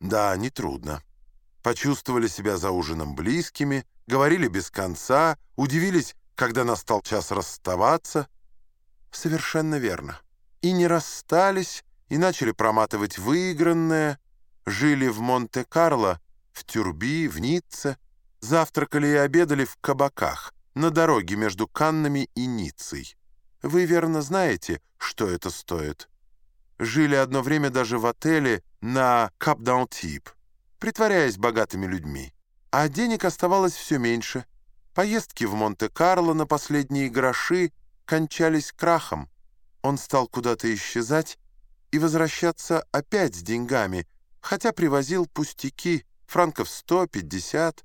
Да, нетрудно. Почувствовали себя за ужином близкими, говорили без конца, удивились, когда настал час расставаться. Совершенно верно. И не расстались, и начали проматывать выигранное, жили в Монте-Карло, в Тюрби, в Ницце, завтракали и обедали в кабаках, на дороге между Каннами и Ниццей. Вы верно знаете, что это стоит. Жили одно время даже в отеле на Кап-д'Антиб, притворяясь богатыми людьми. А денег оставалось все меньше. Поездки в Монте-Карло на последние гроши кончались крахом. Он стал куда-то исчезать и возвращаться опять с деньгами, хотя привозил пустяки, франков 150.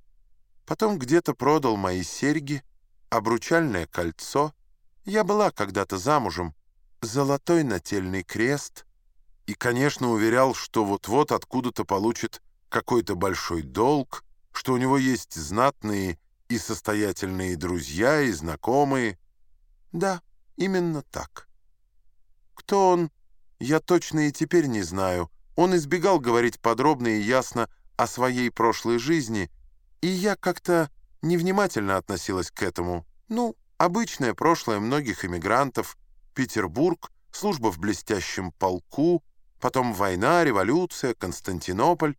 Потом где-то продал мои серьги, обручальное кольцо. Я была когда-то замужем, золотой нательный крест и, конечно, уверял, что вот-вот откуда-то получит какой-то большой долг, что у него есть знатные и состоятельные друзья и знакомые. Да, именно так. Кто он, я точно и теперь не знаю. Он избегал говорить подробно и ясно о своей прошлой жизни, и я как-то невнимательно относилась к этому. Ну, обычное прошлое многих эмигрантов, Петербург, служба в блестящем полку, потом война, революция, Константинополь.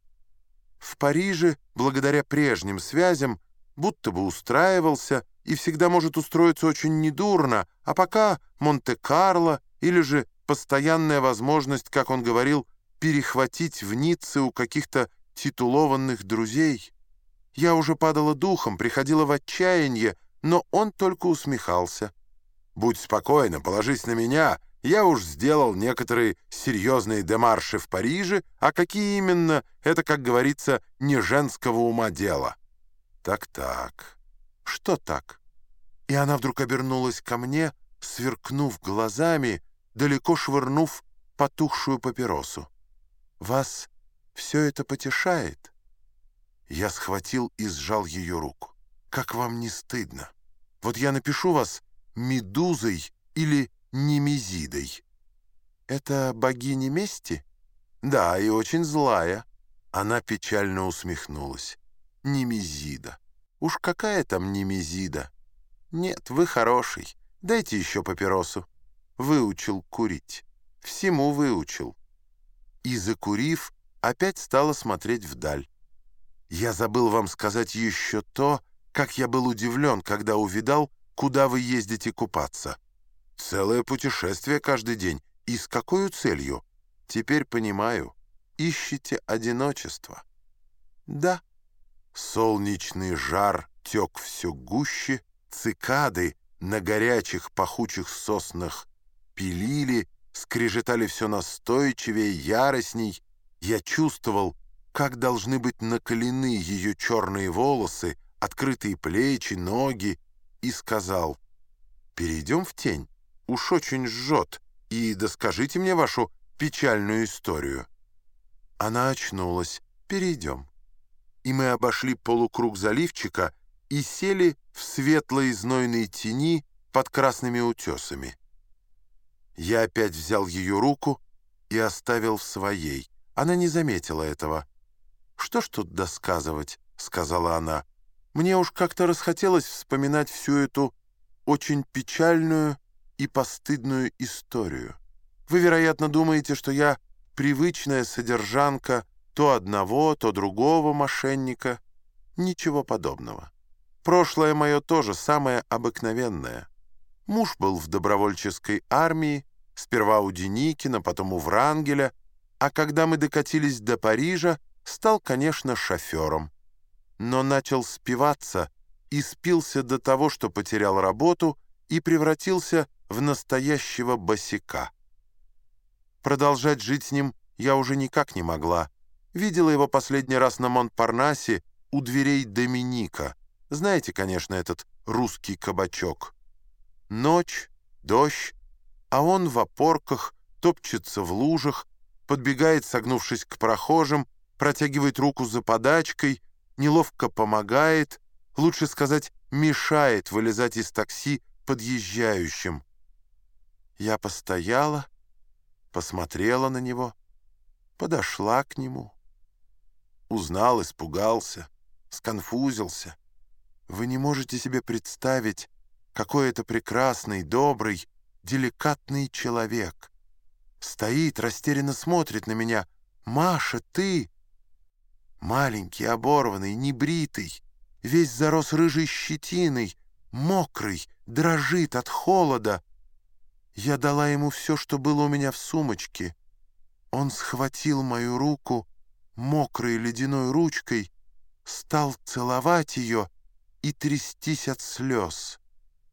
В Париже, благодаря прежним связям, будто бы устраивался и всегда может устроиться очень недурно, а пока Монте-Карло или же постоянная возможность, как он говорил, перехватить в Ницце у каких-то титулованных друзей. Я уже падала духом, приходила в отчаяние, но он только усмехался. «Будь спокойна, положись на меня. Я уж сделал некоторые серьезные демарши в Париже, а какие именно, это, как говорится, не женского ума дело». «Так-так. Что так?» И она вдруг обернулась ко мне, сверкнув глазами, далеко швырнув потухшую папиросу. «Вас все это потешает?» Я схватил и сжал ее руку. «Как вам не стыдно? Вот я напишу вас Медузой или Немезидой. Это богиня мести? Да, и очень злая». Она печально усмехнулась. «Немезида. Уж какая там Немезида? Нет, вы хороший. Дайте еще папиросу. Выучил курить. Всему выучил» и, закурив, опять стала смотреть вдаль. Я забыл вам сказать еще то, как я был удивлен, когда увидал, куда вы ездите купаться. Целое путешествие каждый день. И с какой целью? Теперь понимаю. Ищете одиночество. Да. Солнечный жар тек все гуще, цикады на горячих пахучих соснах пилили, скрежетали все настойчивее, яростней. Я чувствовал, как должны быть накалены ее черные волосы, открытые плечи, ноги, и сказал, «Перейдем в тень, уж очень жжет, и доскажите мне вашу печальную историю». Она очнулась, «Перейдем». И мы обошли полукруг заливчика и сели в светлой знойной тени под красными утесами. Я опять взял ее руку и оставил в своей. Она не заметила этого. «Что ж тут досказывать?» — сказала она. «Мне уж как-то расхотелось вспоминать всю эту очень печальную и постыдную историю. Вы, вероятно, думаете, что я привычная содержанка то одного, то другого мошенника. Ничего подобного. Прошлое мое тоже самое обыкновенное. Муж был в добровольческой армии, сперва у Деникина, потом у Врангеля, а когда мы докатились до Парижа, стал, конечно, шофером. Но начал спиваться и спился до того, что потерял работу и превратился в настоящего босика. Продолжать жить с ним я уже никак не могла. Видела его последний раз на Монтпарнасе у дверей Доминика. Знаете, конечно, этот русский кабачок. Ночь, дождь, а он в опорках, топчется в лужах, подбегает, согнувшись к прохожим, протягивает руку за подачкой, неловко помогает, лучше сказать, мешает вылезать из такси подъезжающим. Я постояла, посмотрела на него, подошла к нему. Узнал, испугался, сконфузился. Вы не можете себе представить, какой это прекрасный, добрый, деликатный человек. Стоит, растерянно смотрит на меня. «Маша, ты...» Маленький, оборванный, небритый, весь зарос рыжей щетиной, мокрый, дрожит от холода. Я дала ему все, что было у меня в сумочке. Он схватил мою руку мокрой ледяной ручкой, стал целовать ее и трястись от слез.